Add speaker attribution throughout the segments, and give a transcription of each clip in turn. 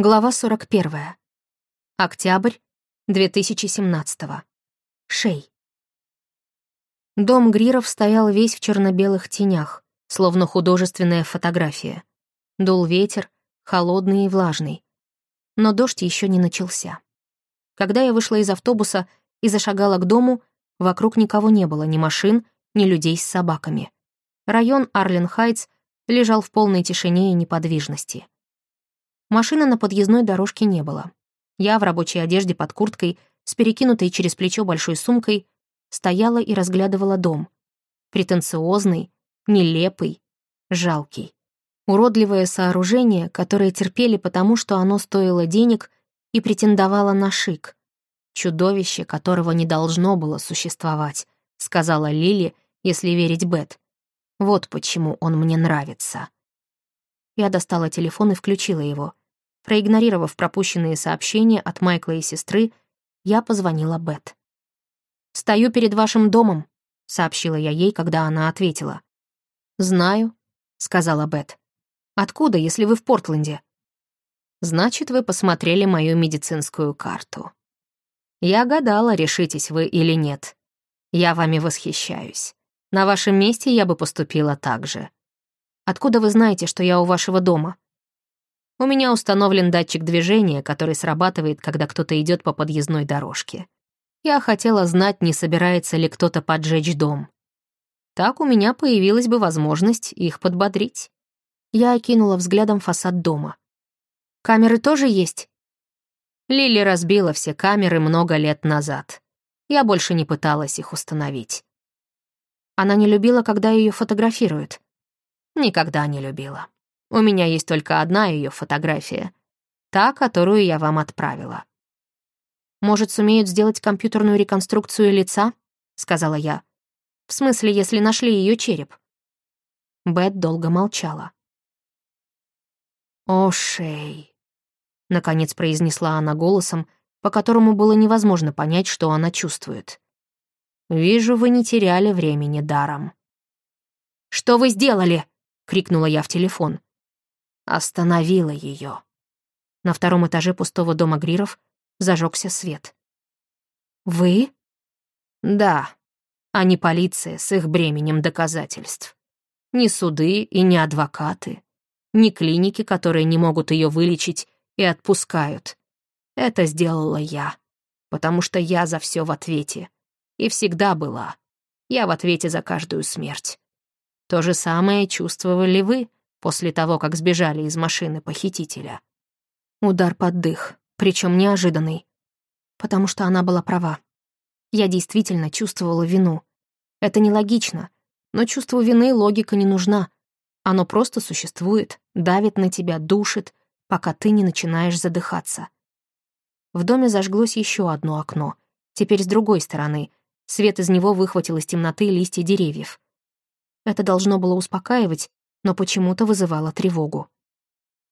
Speaker 1: Глава 41. Октябрь 2017. Шей. Дом Гриров стоял весь в черно-белых тенях, словно художественная фотография. Дул ветер, холодный и влажный. Но дождь еще не начался. Когда я вышла из автобуса и зашагала к дому, вокруг никого не было, ни машин, ни людей с собаками. Район Арлен-Хайтс лежал в полной тишине и неподвижности. Машины на подъездной дорожке не было. Я в рабочей одежде под курткой, с перекинутой через плечо большой сумкой, стояла и разглядывала дом. Претенциозный, нелепый, жалкий. Уродливое сооружение, которое терпели потому, что оно стоило денег и претендовало на шик. Чудовище, которого не должно было существовать, сказала Лили, если верить Бет. Вот почему он мне нравится. Я достала телефон и включила его. Проигнорировав пропущенные сообщения от Майкла и сестры, я позвонила Бет. «Стою перед вашим домом», — сообщила я ей, когда она ответила. «Знаю», — сказала Бет. «Откуда, если вы в Портленде?» «Значит, вы посмотрели мою медицинскую карту. Я гадала, решитесь вы или нет. Я вами восхищаюсь. На вашем месте я бы поступила так же. Откуда вы знаете, что я у вашего дома?» У меня установлен датчик движения, который срабатывает, когда кто-то идет по подъездной дорожке. Я хотела знать, не собирается ли кто-то поджечь дом. Так у меня появилась бы возможность их подбодрить. Я окинула взглядом фасад дома. «Камеры тоже есть?» Лили разбила все камеры много лет назад. Я больше не пыталась их установить. Она не любила, когда ее фотографируют. Никогда не любила. У меня есть только одна ее фотография. Та, которую я вам отправила. «Может, сумеют сделать компьютерную реконструкцию лица?» — сказала я. «В смысле, если нашли ее череп?» Бет долго молчала. «О, Шей!» — наконец произнесла она голосом, по которому было невозможно понять, что она чувствует. «Вижу, вы не теряли времени даром». «Что вы сделали?» — крикнула я в телефон остановила ее. На втором этаже пустого дома Гриров зажегся свет. «Вы?» «Да, а не полиция с их бременем доказательств. Ни суды и ни адвокаты, ни клиники, которые не могут ее вылечить и отпускают. Это сделала я, потому что я за все в ответе. И всегда была. Я в ответе за каждую смерть. То же самое чувствовали вы, после того, как сбежали из машины похитителя. Удар под дых, причем неожиданный, потому что она была права. Я действительно чувствовала вину. Это нелогично, но чувству вины логика не нужна. Оно просто существует, давит на тебя, душит, пока ты не начинаешь задыхаться. В доме зажглось еще одно окно, теперь с другой стороны. Свет из него выхватил из темноты листья деревьев. Это должно было успокаивать, но почему-то вызывало тревогу.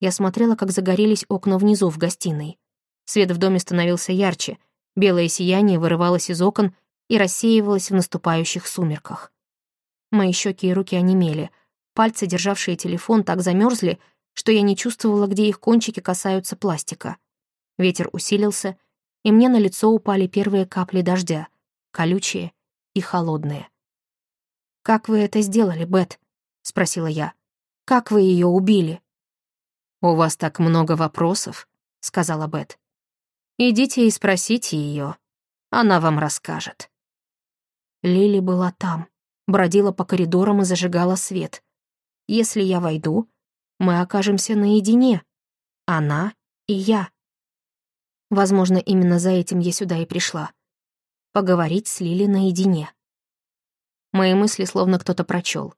Speaker 1: Я смотрела, как загорелись окна внизу в гостиной. Свет в доме становился ярче, белое сияние вырывалось из окон и рассеивалось в наступающих сумерках. Мои щеки и руки онемели, пальцы, державшие телефон, так замерзли, что я не чувствовала, где их кончики касаются пластика. Ветер усилился, и мне на лицо упали первые капли дождя, колючие и холодные. «Как вы это сделали, Бет?» — спросила я. «Как вы ее убили?» «У вас так много вопросов», — сказала Бет. «Идите и спросите ее. Она вам расскажет». Лили была там, бродила по коридорам и зажигала свет. Если я войду, мы окажемся наедине. Она и я. Возможно, именно за этим я сюда и пришла. Поговорить с Лили наедине. Мои мысли словно кто-то прочел.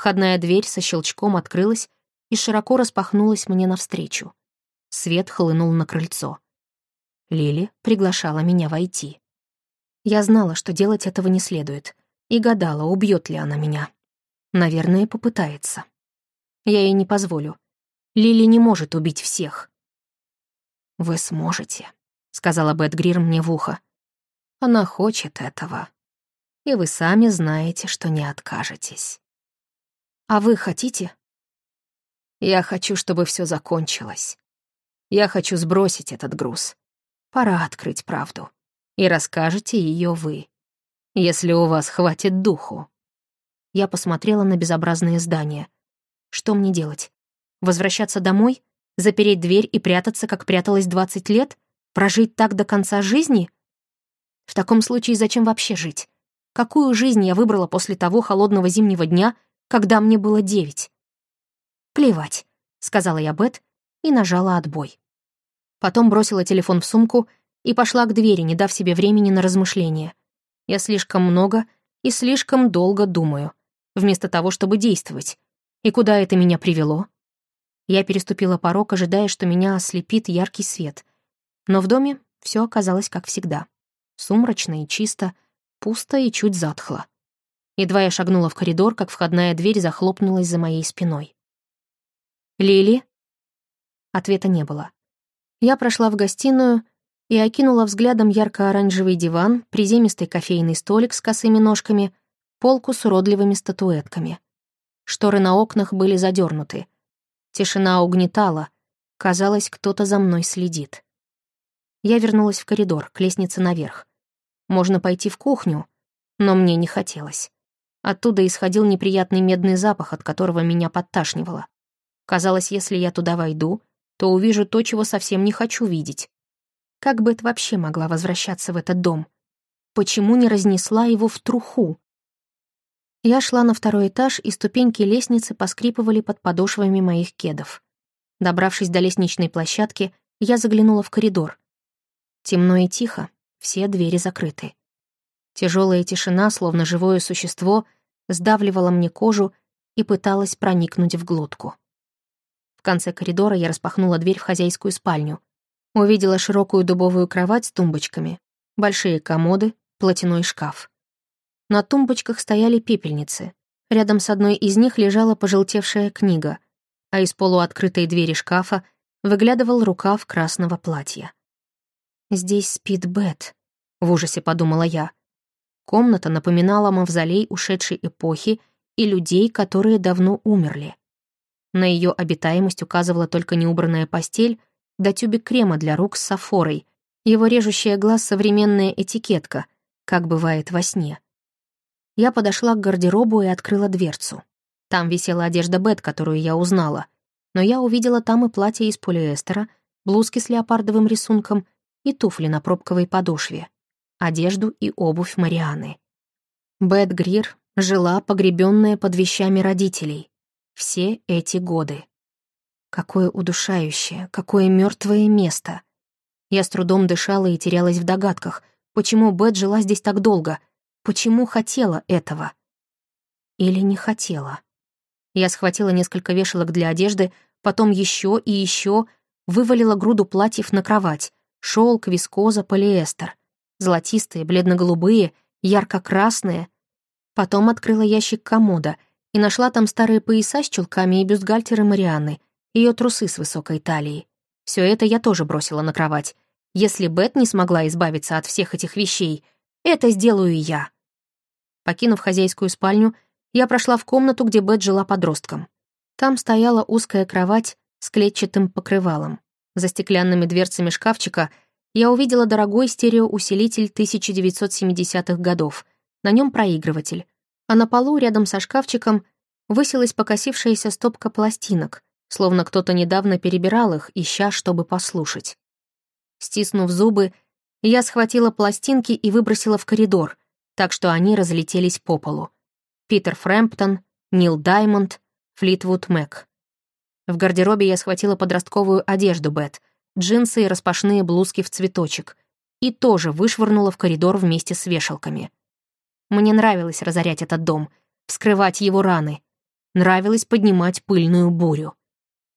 Speaker 1: Входная дверь со щелчком открылась и широко распахнулась мне навстречу. Свет хлынул на крыльцо. Лили приглашала меня войти. Я знала, что делать этого не следует, и гадала, убьет ли она меня. Наверное, попытается. Я ей не позволю. Лили не может убить всех. «Вы сможете», — сказала Бет Грир мне в ухо. «Она хочет этого. И вы сами знаете, что не откажетесь». А вы хотите? Я хочу, чтобы все закончилось. Я хочу сбросить этот груз. Пора открыть правду. И расскажете ее вы. Если у вас хватит духу. Я посмотрела на безобразное здание. Что мне делать? Возвращаться домой? Запереть дверь и прятаться, как пряталась 20 лет? Прожить так до конца жизни? В таком случае зачем вообще жить? Какую жизнь я выбрала после того холодного зимнего дня, когда мне было девять? «Плевать», — сказала я Бет и нажала отбой. Потом бросила телефон в сумку и пошла к двери, не дав себе времени на размышления. Я слишком много и слишком долго думаю, вместо того, чтобы действовать. И куда это меня привело? Я переступила порог, ожидая, что меня ослепит яркий свет. Но в доме все оказалось как всегда. Сумрачно и чисто, пусто и чуть затхло. Едва я шагнула в коридор, как входная дверь захлопнулась за моей спиной. «Лили?» Ответа не было. Я прошла в гостиную и окинула взглядом ярко-оранжевый диван, приземистый кофейный столик с косыми ножками, полку с уродливыми статуэтками. Шторы на окнах были задернуты. Тишина угнетала. Казалось, кто-то за мной следит. Я вернулась в коридор, к лестнице наверх. Можно пойти в кухню, но мне не хотелось. Оттуда исходил неприятный медный запах, от которого меня подташнивало. Казалось, если я туда войду, то увижу то, чего совсем не хочу видеть. Как бы это вообще могла возвращаться в этот дом? Почему не разнесла его в труху? Я шла на второй этаж, и ступеньки лестницы поскрипывали под подошвами моих кедов. Добравшись до лестничной площадки, я заглянула в коридор. Темно и тихо, все двери закрыты. Тяжелая тишина, словно живое существо, сдавливала мне кожу и пыталась проникнуть в глотку. В конце коридора я распахнула дверь в хозяйскую спальню. Увидела широкую дубовую кровать с тумбочками, большие комоды, платяной шкаф. На тумбочках стояли пепельницы. Рядом с одной из них лежала пожелтевшая книга, а из полуоткрытой двери шкафа выглядывал рукав красного платья. «Здесь спит Бет», — в ужасе подумала я. Комната напоминала мавзолей ушедшей эпохи и людей, которые давно умерли. На ее обитаемость указывала только неубранная постель да тюбик крема для рук с сафорой, его режущая глаз современная этикетка, как бывает во сне. Я подошла к гардеробу и открыла дверцу. Там висела одежда Бет, которую я узнала. Но я увидела там и платье из полиэстера, блузки с леопардовым рисунком и туфли на пробковой подошве, одежду и обувь Марианы. Бет Грир жила, погребенная под вещами родителей. Все эти годы. Какое удушающее, какое мертвое место. Я с трудом дышала и терялась в догадках, почему Бет жила здесь так долго — Почему хотела этого? Или не хотела? Я схватила несколько вешалок для одежды, потом еще и еще вывалила груду платьев на кровать. Шелк, вискоза, полиэстер. Золотистые, бледно-голубые, ярко-красные. Потом открыла ящик комода и нашла там старые пояса с чулками и бюстгальтеры Марианны, ее трусы с высокой талией. Все это я тоже бросила на кровать. Если Бет не смогла избавиться от всех этих вещей — это сделаю я. Покинув хозяйскую спальню, я прошла в комнату, где Бет жила подростком. Там стояла узкая кровать с клетчатым покрывалом. За стеклянными дверцами шкафчика я увидела дорогой стереоусилитель 1970-х годов. На нем проигрыватель. А на полу рядом со шкафчиком высилась покосившаяся стопка пластинок, словно кто-то недавно перебирал их, ища, чтобы послушать. Стиснув зубы, я схватила пластинки и выбросила в коридор, так что они разлетелись по полу. Питер Фрэмптон, Нил Даймонд, Флитвуд Мэг. В гардеробе я схватила подростковую одежду Бет, джинсы и распашные блузки в цветочек, и тоже вышвырнула в коридор вместе с вешалками. Мне нравилось разорять этот дом, вскрывать его раны. Нравилось поднимать пыльную бурю.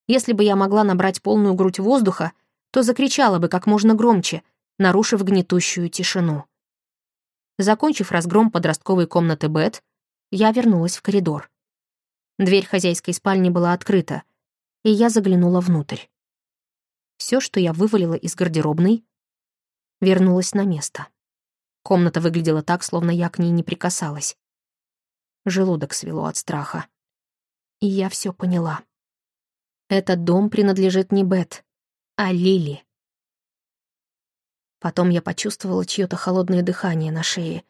Speaker 1: Если бы я могла набрать полную грудь воздуха, то закричала бы как можно громче — нарушив гнетущую тишину. Закончив разгром подростковой комнаты Бет, я вернулась в коридор. Дверь хозяйской спальни была открыта, и я заглянула внутрь. Все, что я вывалила из гардеробной, вернулось на место. Комната выглядела так, словно я к ней не прикасалась. Желудок свело от страха. И я все поняла. Этот дом принадлежит не Бет. а Лили. Потом я почувствовала чьё-то холодное дыхание на шее,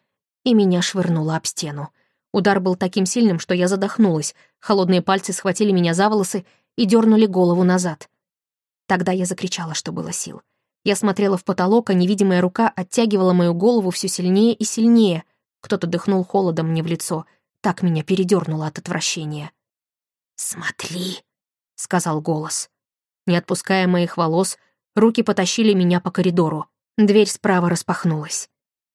Speaker 1: и меня швырнуло об стену. Удар был таким сильным, что я задохнулась. Холодные пальцы схватили меня за волосы и дернули голову назад. Тогда я закричала, что было сил. Я смотрела в потолок, а невидимая рука оттягивала мою голову все сильнее и сильнее. Кто-то дыхнул холодом мне в лицо. Так меня передернуло от отвращения. «Смотри», — сказал голос. Не отпуская моих волос, руки потащили меня по коридору. Дверь справа распахнулась.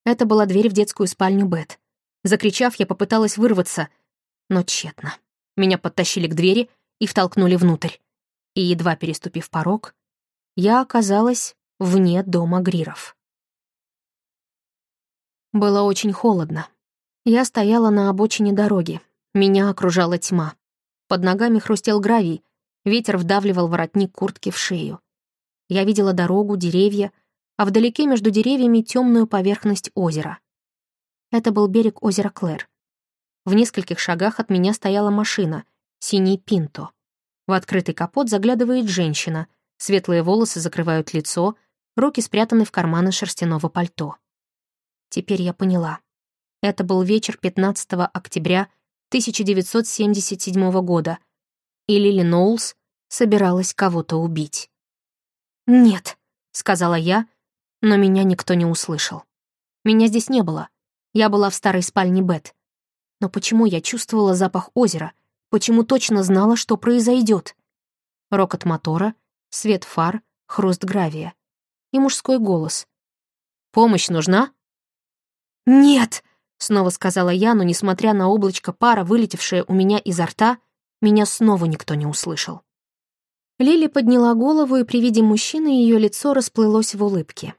Speaker 1: Это была дверь в детскую спальню Бет. Закричав, я попыталась вырваться, но тщетно. Меня подтащили к двери и втолкнули внутрь. И, едва переступив порог, я оказалась вне дома Гриров. Было очень холодно. Я стояла на обочине дороги. Меня окружала тьма. Под ногами хрустел гравий, ветер вдавливал воротник куртки в шею. Я видела дорогу, деревья, а вдалеке между деревьями темную поверхность озера. Это был берег озера Клэр. В нескольких шагах от меня стояла машина, синий Пинто. В открытый капот заглядывает женщина, светлые волосы закрывают лицо, руки спрятаны в карманы шерстяного пальто. Теперь я поняла. Это был вечер 15 октября 1977 года, и Лили Ноулс собиралась кого-то убить. «Нет», — сказала я, но меня никто не услышал. Меня здесь не было. Я была в старой спальне Бет. Но почему я чувствовала запах озера? Почему точно знала, что произойдет? Рокот мотора, свет фар, хруст гравия. И мужской голос. «Помощь нужна?» «Нет!» — снова сказала я, но, несмотря на облачко пара, вылетевшее у меня изо рта, меня снова никто не услышал. Лили подняла голову, и при виде мужчины ее лицо расплылось в улыбке.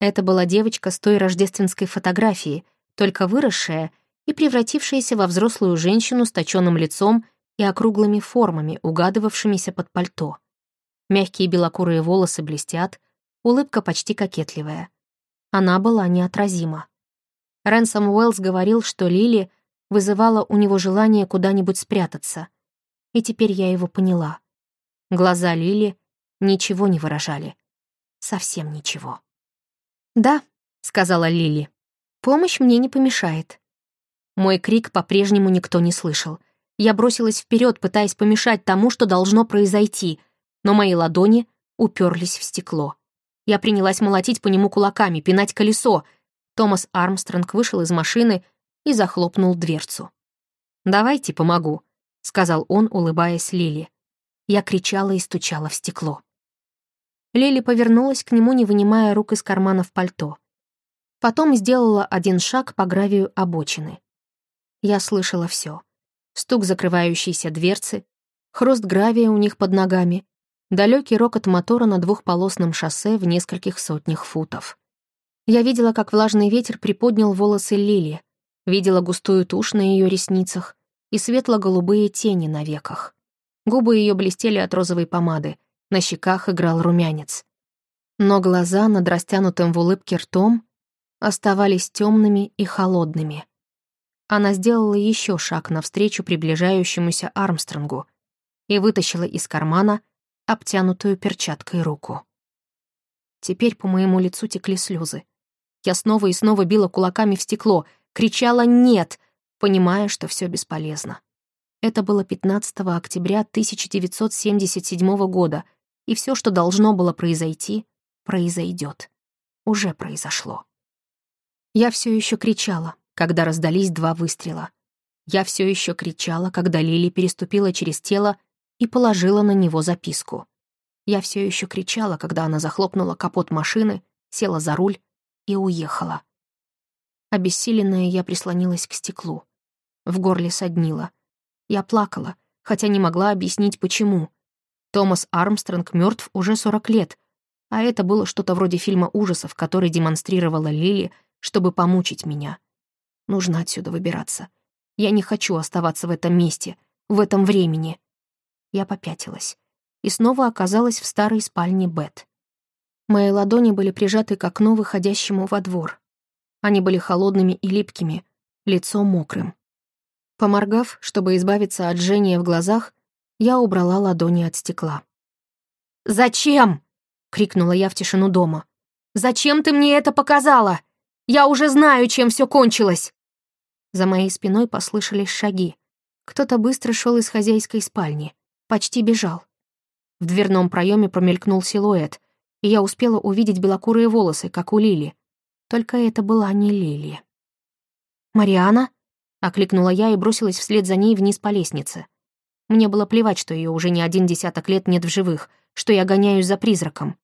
Speaker 1: Это была девочка с той рождественской фотографии, только выросшая и превратившаяся во взрослую женщину с точенным лицом и округлыми формами, угадывавшимися под пальто. Мягкие белокурые волосы блестят, улыбка почти кокетливая. Она была неотразима. Рэнсом Уэллс говорил, что Лили вызывала у него желание куда-нибудь спрятаться. И теперь я его поняла. Глаза Лили ничего не выражали. Совсем ничего. «Да», — сказала Лили, — «помощь мне не помешает». Мой крик по-прежнему никто не слышал. Я бросилась вперед, пытаясь помешать тому, что должно произойти, но мои ладони уперлись в стекло. Я принялась молотить по нему кулаками, пинать колесо. Томас Армстронг вышел из машины и захлопнул дверцу. «Давайте помогу», — сказал он, улыбаясь Лили. Я кричала и стучала в стекло. Лили повернулась к нему, не вынимая рук из карманов пальто. Потом сделала один шаг по гравию обочины. Я слышала все: Стук закрывающейся дверцы, хруст гравия у них под ногами, далекий рокот мотора на двухполосном шоссе в нескольких сотнях футов. Я видела, как влажный ветер приподнял волосы Лили, видела густую тушь на ее ресницах и светло-голубые тени на веках. Губы ее блестели от розовой помады, на щеках играл румянец. Но глаза над растянутым в улыбке ртом оставались темными и холодными. Она сделала еще шаг навстречу приближающемуся Армстронгу и вытащила из кармана обтянутую перчаткой руку. Теперь по моему лицу текли слезы. Я снова и снова била кулаками в стекло, кричала «нет», понимая, что все бесполезно. Это было 15 октября 1977 года, и все, что должно было произойти, произойдет. Уже произошло. Я все еще кричала, когда раздались два выстрела. Я все еще кричала, когда Лили переступила через тело и положила на него записку. Я все еще кричала, когда она захлопнула капот машины, села за руль и уехала. Обессиленная, я прислонилась к стеклу. В горле соднило. Я плакала, хотя не могла объяснить, почему. Томас Армстронг мертв уже 40 лет, а это было что-то вроде фильма ужасов, который демонстрировала Лили, чтобы помучить меня. Нужно отсюда выбираться. Я не хочу оставаться в этом месте, в этом времени. Я попятилась и снова оказалась в старой спальне Бет. Мои ладони были прижаты к окну, выходящему во двор. Они были холодными и липкими, лицо мокрым. Поморгав, чтобы избавиться от жжения в глазах, я убрала ладони от стекла. «Зачем?» крикнула я в тишину дома. «Зачем ты мне это показала? Я уже знаю, чем все кончилось!» За моей спиной послышались шаги. Кто-то быстро шел из хозяйской спальни. Почти бежал. В дверном проеме промелькнул силуэт, и я успела увидеть белокурые волосы, как у Лили. Только это была не Лили. «Мариана?» — окликнула я и бросилась вслед за ней вниз по лестнице. Мне было плевать, что ее уже не один десяток лет нет в живых, что я гоняюсь за призраком.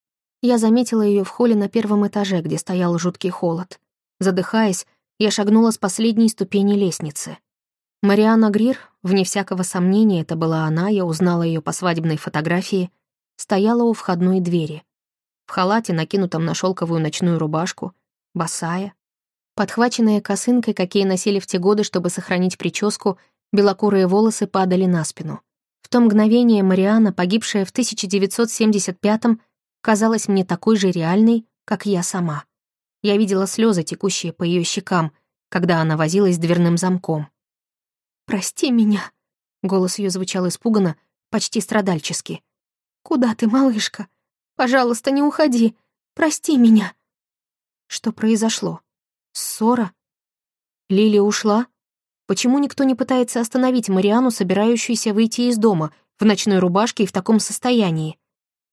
Speaker 1: Я заметила ее в холле на первом этаже, где стоял жуткий холод. Задыхаясь, я шагнула с последней ступени лестницы. Мариана Грир, вне всякого сомнения, это была она, я узнала ее по свадебной фотографии, стояла у входной двери. В халате, накинутом на шелковую ночную рубашку, босая. Подхваченная косынкой, какие носили в те годы, чтобы сохранить прическу, белокурые волосы падали на спину. В то мгновение Мариана, погибшая в 1975-м, казалась мне такой же реальной, как я сама. Я видела слезы, текущие по ее щекам, когда она возилась с дверным замком. «Прости меня», — голос ее звучал испуганно, почти страдальчески. «Куда ты, малышка? Пожалуйста, не уходи. Прости меня». Что произошло? Ссора? Лили ушла? Почему никто не пытается остановить Мариану, собирающуюся выйти из дома, в ночной рубашке и в таком состоянии?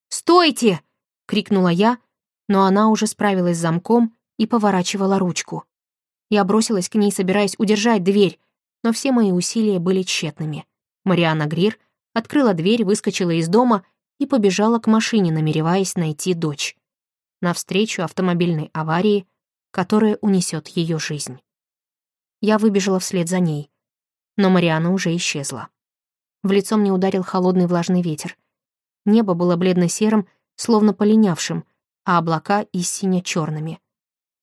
Speaker 1: «Стойте!» — крикнула я, но она уже справилась с замком и поворачивала ручку. Я бросилась к ней, собираясь удержать дверь, но все мои усилия были тщетными. Мариана Грир открыла дверь, выскочила из дома и побежала к машине, намереваясь найти дочь. Навстречу автомобильной аварии, которая унесет ее жизнь. Я выбежала вслед за ней, но Мариана уже исчезла. В лицо мне ударил холодный влажный ветер. Небо было бледно-серым, словно полинявшим, а облака и сине-черными.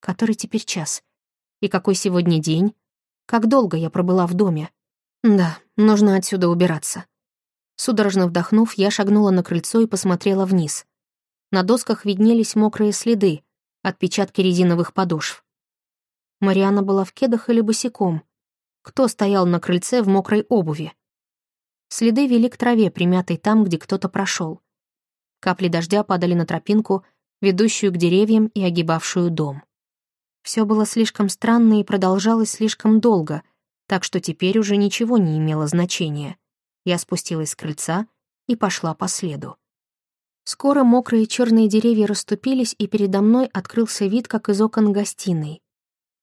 Speaker 1: Который теперь час? И какой сегодня день? Как долго я пробыла в доме? Да, нужно отсюда убираться. Судорожно вдохнув, я шагнула на крыльцо и посмотрела вниз. На досках виднелись мокрые следы, отпечатки резиновых подошв. Мариана была в кедах или босиком. Кто стоял на крыльце в мокрой обуви? Следы вели к траве, примятой там, где кто-то прошел. Капли дождя падали на тропинку, ведущую к деревьям и огибавшую дом. Все было слишком странно и продолжалось слишком долго, так что теперь уже ничего не имело значения. Я спустилась с крыльца и пошла по следу. Скоро мокрые черные деревья расступились, и передо мной открылся вид, как из окон гостиной.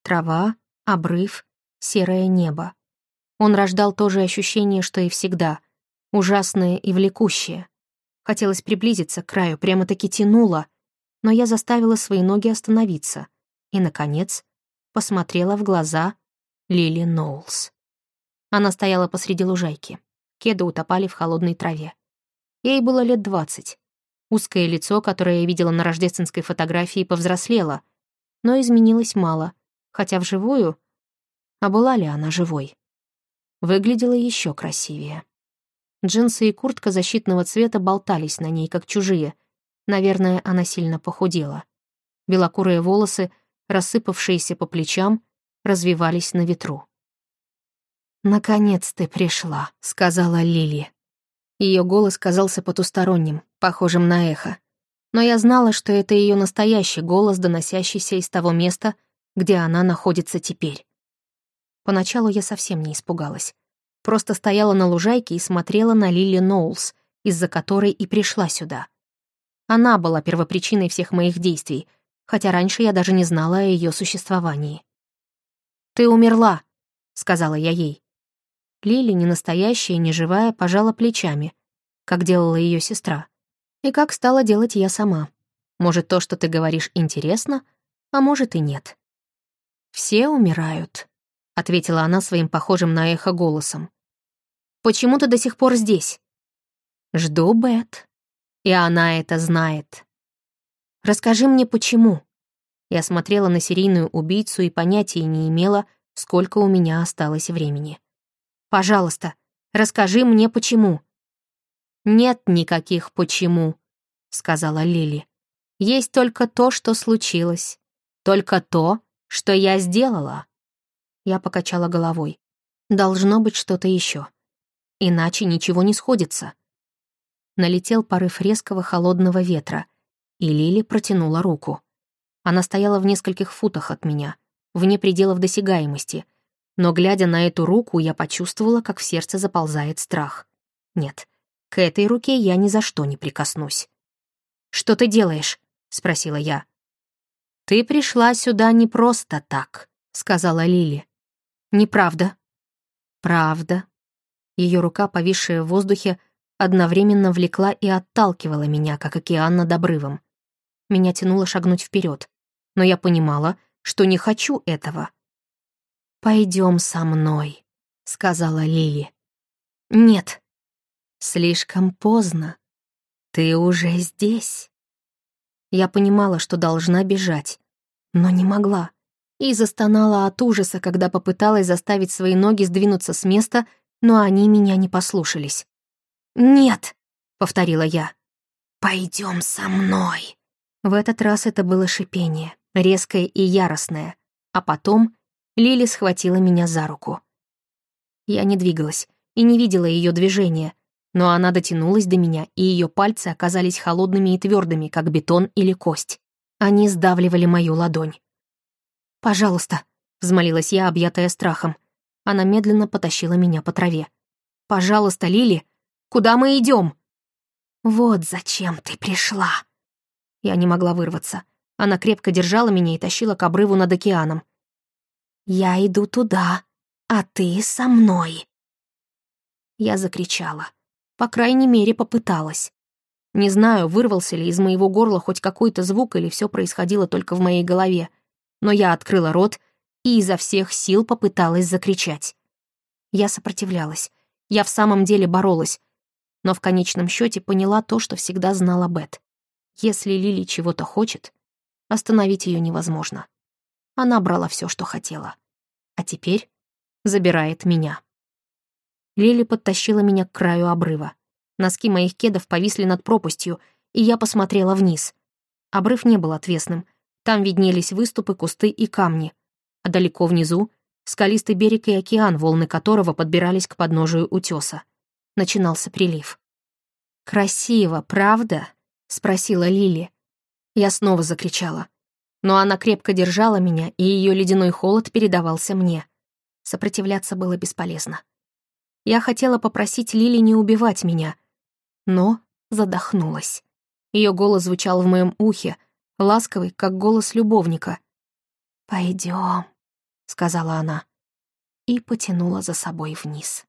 Speaker 1: Трава, обрыв, серое небо. Он рождал то же ощущение, что и всегда, ужасное и влекущее. Хотелось приблизиться к краю, прямо-таки тянуло, но я заставила свои ноги остановиться — и, наконец, посмотрела в глаза Лили Ноулс. Она стояла посреди лужайки. Кеды утопали в холодной траве. Ей было лет двадцать. Узкое лицо, которое я видела на рождественской фотографии, повзрослело, но изменилось мало, хотя вживую... А была ли она живой? Выглядела еще красивее. Джинсы и куртка защитного цвета болтались на ней, как чужие. Наверное, она сильно похудела. Белокурые волосы рассыпавшиеся по плечам, развивались на ветру. «Наконец ты пришла», — сказала Лили. Ее голос казался потусторонним, похожим на эхо. Но я знала, что это ее настоящий голос, доносящийся из того места, где она находится теперь. Поначалу я совсем не испугалась. Просто стояла на лужайке и смотрела на Лили Ноулс, из-за которой и пришла сюда. Она была первопричиной всех моих действий — хотя раньше я даже не знала о ее существовании. «Ты умерла», — сказала я ей. Лили, не настоящая, не живая, пожала плечами, как делала ее сестра. И как стала делать я сама. Может, то, что ты говоришь, интересно, а может и нет. «Все умирают», — ответила она своим похожим на эхо голосом. «Почему ты до сих пор здесь?» «Жду Бет, и она это знает». Расскажи мне, почему?» Я смотрела на серийную убийцу и понятия не имела, сколько у меня осталось времени. «Пожалуйста, расскажи мне, почему». «Нет никаких «почему», — сказала Лили. «Есть только то, что случилось. Только то, что я сделала». Я покачала головой. «Должно быть что-то еще. Иначе ничего не сходится». Налетел порыв резкого холодного ветра — И Лили протянула руку. Она стояла в нескольких футах от меня, вне пределов досягаемости, но, глядя на эту руку, я почувствовала, как в сердце заползает страх. Нет, к этой руке я ни за что не прикоснусь. «Что ты делаешь?» — спросила я. «Ты пришла сюда не просто так», — сказала Лили. «Неправда». «Правда». Ее рука, повисшая в воздухе, одновременно влекла и отталкивала меня, как океан над обрывом. Меня тянуло шагнуть вперед, но я понимала, что не хочу этого. «Пойдем со мной», — сказала Лили. «Нет». «Слишком поздно. Ты уже здесь». Я понимала, что должна бежать, но не могла, и застонала от ужаса, когда попыталась заставить свои ноги сдвинуться с места, но они меня не послушались. «Нет», — повторила я. «Пойдем со мной». В этот раз это было шипение, резкое и яростное, а потом Лили схватила меня за руку. Я не двигалась и не видела ее движения, но она дотянулась до меня, и ее пальцы оказались холодными и твердыми, как бетон или кость. Они сдавливали мою ладонь. «Пожалуйста», — взмолилась я, объятая страхом. Она медленно потащила меня по траве. «Пожалуйста, Лили, куда мы идем? «Вот зачем ты пришла!» Я не могла вырваться. Она крепко держала меня и тащила к обрыву над океаном. «Я иду туда, а ты со мной!» Я закричала. По крайней мере, попыталась. Не знаю, вырвался ли из моего горла хоть какой-то звук или все происходило только в моей голове, но я открыла рот и изо всех сил попыталась закричать. Я сопротивлялась. Я в самом деле боролась, но в конечном счете поняла то, что всегда знала Бет. Если Лили чего-то хочет, остановить ее невозможно. Она брала все, что хотела. А теперь забирает меня. Лили подтащила меня к краю обрыва. Носки моих кедов повисли над пропастью, и я посмотрела вниз. Обрыв не был отвесным. Там виднелись выступы, кусты и камни. А далеко внизу — скалистый берег и океан, волны которого подбирались к подножию утеса. Начинался прилив. «Красиво, правда?» — спросила Лили. Я снова закричала. Но она крепко держала меня, и ее ледяной холод передавался мне. Сопротивляться было бесполезно. Я хотела попросить Лили не убивать меня, но задохнулась. Ее голос звучал в моем ухе, ласковый, как голос любовника. «Пойдем», — сказала она, и потянула за собой вниз.